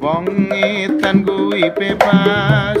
Wong ngeten kuwi bebas.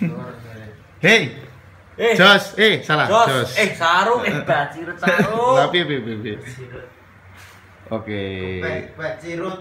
Hey, eh. eh. Jos, eh salah. Jos. Jos. Eh sarung eh bacirut sarung. Lah piye piye piye. Oke. Bacirut